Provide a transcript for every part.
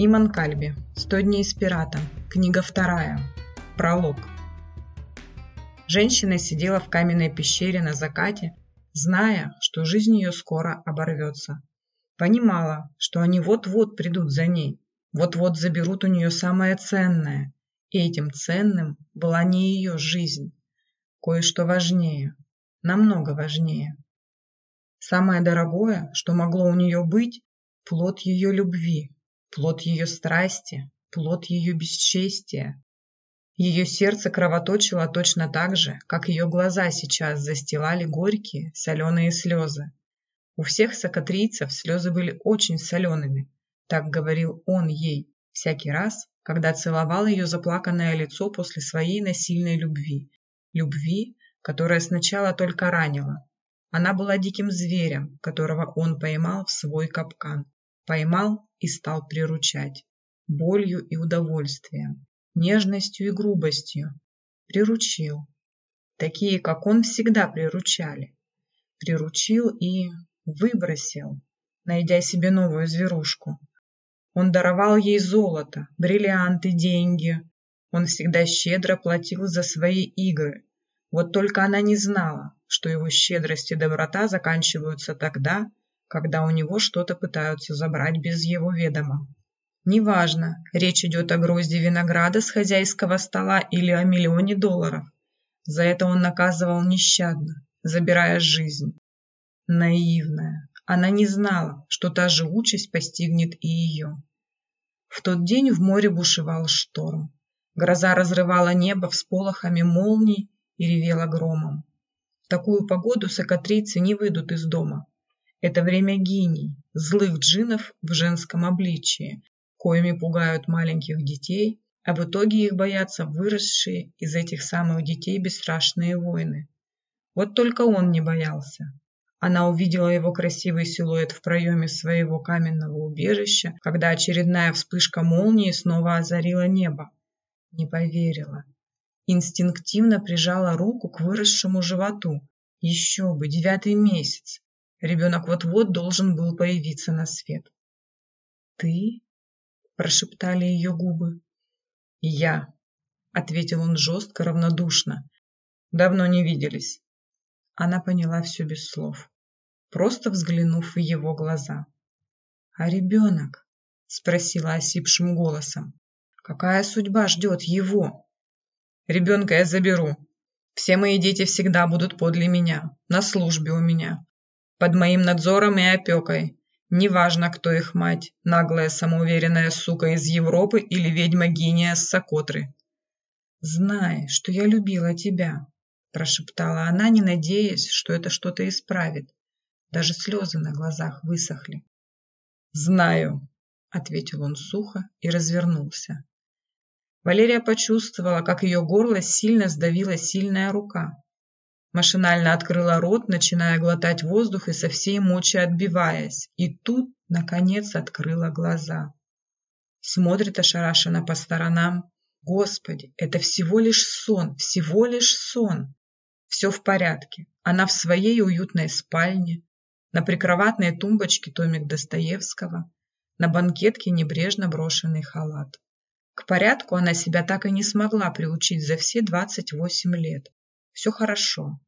Иман Кальби. «Сто дней с пиратом». Книга вторая. Пролог. Женщина сидела в каменной пещере на закате, зная, что жизнь ее скоро оборвется. Понимала, что они вот-вот придут за ней, вот-вот заберут у нее самое ценное. И этим ценным была не ее жизнь. Кое-что важнее, намного важнее. Самое дорогое, что могло у нее быть, плод ее любви, плод ее страсти, плод ее бесчестия. Ее сердце кровоточило точно так же, как ее глаза сейчас застилали горькие, соленые слезы. У всех сокатрийцев слезы были очень солеными, так говорил он ей всякий раз, когда целовал ее заплаканное лицо после своей насильной любви. Любви, которая сначала только ранила. Она была диким зверем, которого он поймал в свой капкан. Поймал и стал приручать. Болью и удовольствием, нежностью и грубостью. Приручил. Такие, как он, всегда приручали. Приручил и выбросил, найдя себе новую зверушку. Он даровал ей золото, бриллианты, деньги. Он всегда щедро платил за свои игры. Вот только она не знала, что его щедрость и доброта заканчиваются тогда, когда у него что-то пытаются забрать без его ведома. Неважно, речь идет о грозде винограда с хозяйского стола или о миллионе долларов. За это он наказывал нещадно, забирая жизнь. Наивная. Она не знала, что та же участь постигнет и ее. В тот день в море бушевал шторм. Гроза разрывала небо всполохами молний и ревела громом. В такую погоду сокатрийцы не выйдут из дома, это время гений, злых джинов в женском обличии, коими пугают маленьких детей, а в итоге их боятся выросшие из этих самых детей бесстрашные воины. Вот только он не боялся. Она увидела его красивый силуэт в проеме своего каменного убежища, когда очередная вспышка молнии снова озарила небо. Не поверила. Инстинктивно прижала руку к выросшему животу. Еще бы, девятый месяц. Ребенок вот-вот должен был появиться на свет. «Ты?» – прошептали ее губы. «Я», – ответил он жестко, равнодушно. «Давно не виделись». Она поняла все без слов, просто взглянув в его глаза. «А ребенок?» – спросила осипшим голосом. «Какая судьба ждет его?» «Ребенка я заберу. Все мои дети всегда будут подле меня, на службе у меня под моим надзором и опекой. Неважно, кто их мать, наглая самоуверенная сука из Европы или ведьма-гения с Сокотры. «Знай, что я любила тебя», – прошептала она, не надеясь, что это что-то исправит. Даже слезы на глазах высохли. «Знаю», – ответил он сухо и развернулся. Валерия почувствовала, как ее горло сильно сдавила сильная рука. Машинально открыла рот, начиная глотать воздух и со всей мочи отбиваясь. И тут, наконец, открыла глаза. Смотрит ошарашенно по сторонам. Господи, это всего лишь сон, всего лишь сон. Все в порядке. Она в своей уютной спальне. На прикроватной тумбочке томик Достоевского. На банкетке небрежно брошенный халат. К порядку она себя так и не смогла приучить за все 28 лет. Все хорошо.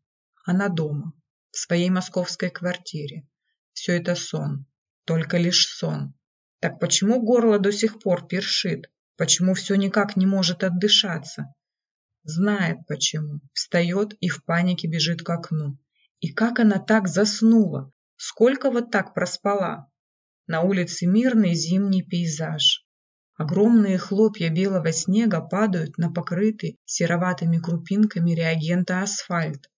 Она дома, в своей московской квартире. Все это сон, только лишь сон. Так почему горло до сих пор першит? Почему все никак не может отдышаться? Знает почему. Встает и в панике бежит к окну. И как она так заснула? Сколько вот так проспала? На улице мирный зимний пейзаж. Огромные хлопья белого снега падают на покрытый сероватыми крупинками реагента асфальт.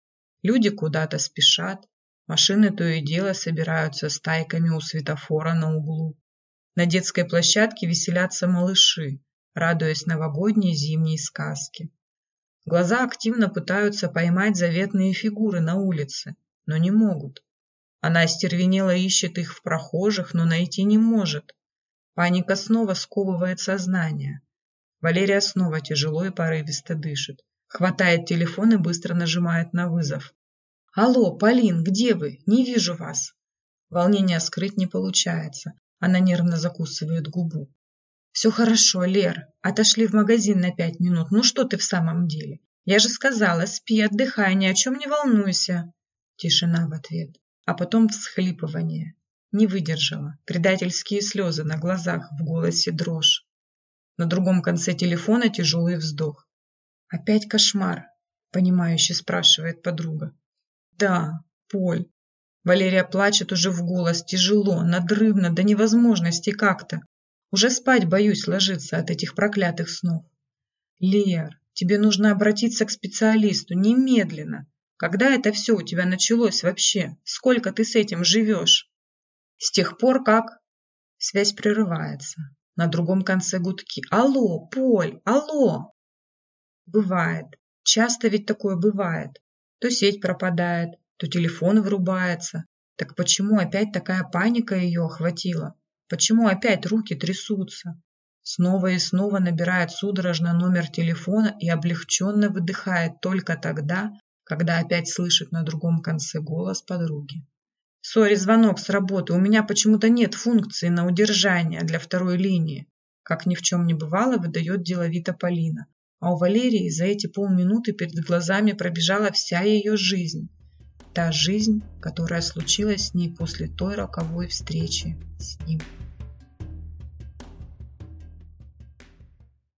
Люди куда-то спешат, машины то и дело собираются стайками у светофора на углу. На детской площадке веселятся малыши, радуясь новогодней зимней сказке. Глаза активно пытаются поймать заветные фигуры на улице, но не могут. Она остервенело ищет их в прохожих, но найти не может. Паника снова сковывает сознание. Валерия снова тяжело и порывисто дышит. Хватает телефон и быстро нажимает на вызов. «Алло, Полин, где вы? Не вижу вас!» Волнение скрыть не получается. Она нервно закусывает губу. Все хорошо, Лер. Отошли в магазин на пять минут. Ну что ты в самом деле? Я же сказала, спи, отдыхай, ни о чем не волнуйся. Тишина в ответ. А потом всхлипывание. Не выдержала. Предательские слезы на глазах, в голосе дрожь. На другом конце телефона тяжелый вздох. «Опять кошмар?» – понимающе спрашивает подруга. «Да, Поль». Валерия плачет уже в голос, тяжело, надрывно, до невозможности как-то. Уже спать боюсь ложиться от этих проклятых снов. Лер, тебе нужно обратиться к специалисту немедленно. Когда это все у тебя началось вообще? Сколько ты с этим живешь? С тех пор, как... Связь прерывается. На другом конце гудки. Алло, Поль, алло! Бывает. Часто ведь такое бывает. То сеть пропадает, то телефон вырубается. Так почему опять такая паника ее охватила? Почему опять руки трясутся? Снова и снова набирает судорожно номер телефона и облегченно выдыхает только тогда, когда опять слышит на другом конце голос подруги. «Сори, звонок с работы. У меня почему-то нет функции на удержание для второй линии». Как ни в чем не бывало, выдает деловито Полина. А у Валерии за эти полминуты перед глазами пробежала вся ее жизнь. Та жизнь, которая случилась с ней после той роковой встречи с ним.